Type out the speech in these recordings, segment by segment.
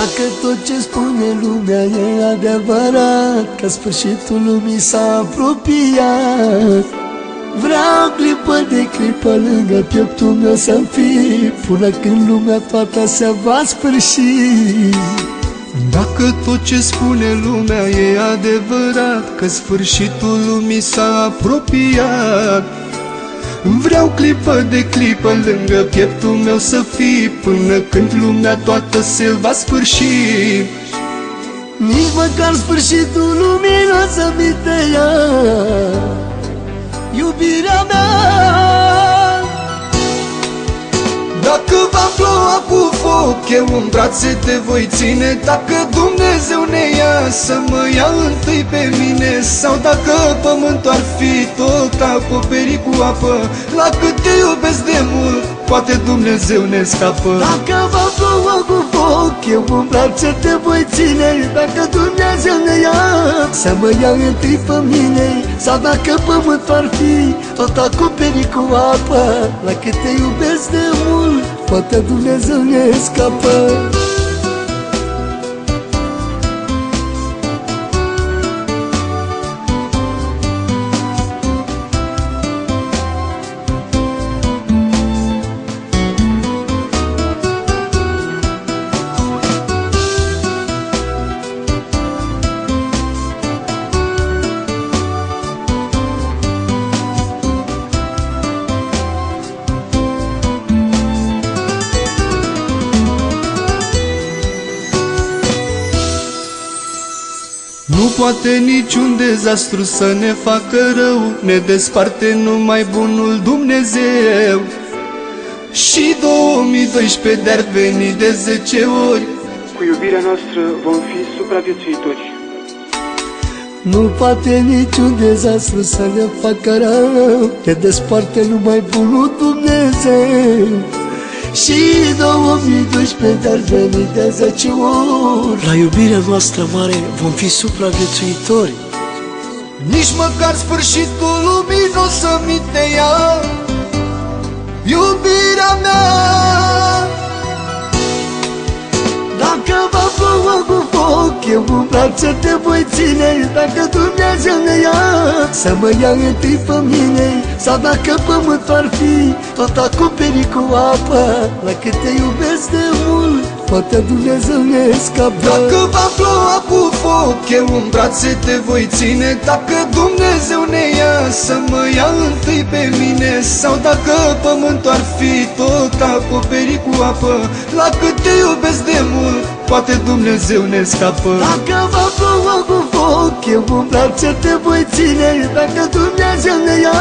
Dacă tot ce spune lumea e adevărat Că sfârșitul lumii s-a apropiat. Vreau clipă de clipă lângă pieptul meu să-mi fii Până când lumea toată se va sfârși. Dacă tot ce spune lumea e adevărat Că sfârșitul lumii s-a apropiat Vreau clipă de clipă lângă pieptul meu să fii Până când lumea toată se va sfârși Nici măcar sfârșitul lumii nu o să mi te ia Iubirea mea. Dacă va ploua cu foc, eu în brațe te voi ține. Dacă Dumnezeu ne ia să mă ia întâi pe mine Sau dacă pământul ar fi tot acoperit cu apă La cât te iubesc de mult, poate Dumnezeu ne scapă. Dacă va ploua cu foc, eu în brațe te voi ține Dacă Dumnezeu ne ia să mă ia întâi pe mine. Sau dacă pământul ar fi tot acoperit cu apă La cât te iubesc de mult, poate Dumnezeu ne scapă Nu poate niciun dezastru să ne facă rău Ne desparte numai bunul Dumnezeu. Și 2012 de-ar veni de 10 ori. Cu iubirea noastră vom fi supraviețuitori. Nu poate niciun dezastru să ne facă rău Te desparte numai bunul Dumnezeu Și 2012 dar veni de 10 ori La iubirea noastră mare vom fi supraviețuitori. Nici măcar sfârșitul lumii nu o să mi te ia eu în brațe te voi ține. Dacă Dumnezeu ne ia, să mă ia întâi pe mine. Sau dacă pământul ar fi tot acoperit cu apă La cât te iubesc de mult, poate Dumnezeu ne scapă Dacă va ploua cu foc, eu în brațe te voi ține. Dacă Dumnezeu ne ia să mă ia întâi pe mine Sau dacă pământul ar fi tot acoperit cu apă La cât te iubesc de mult, poate Dumnezeu ne scapă. Dacă va ploua cu foc, eu în brațe te voi ține Dacă Dumnezeu ne ia,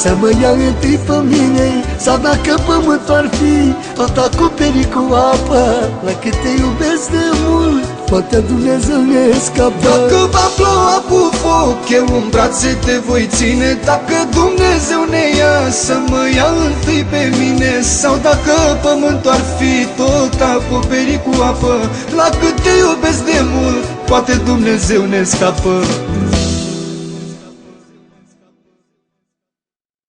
să mă ia întâi pe mine Sau dacă pământul ar fi tot acoperit cu apă La cât te iubesc de mult, poate Dumnezeu ne scapă. Dacă va ploua cu foc, eu în brațe te voi ține Dacă Dumnezeu ne ia să mă ia întâi pe mine Sau dacă pământul ar fi tot acoperit cu apă La cât te iubesc de mult, poate Dumnezeu ne scapă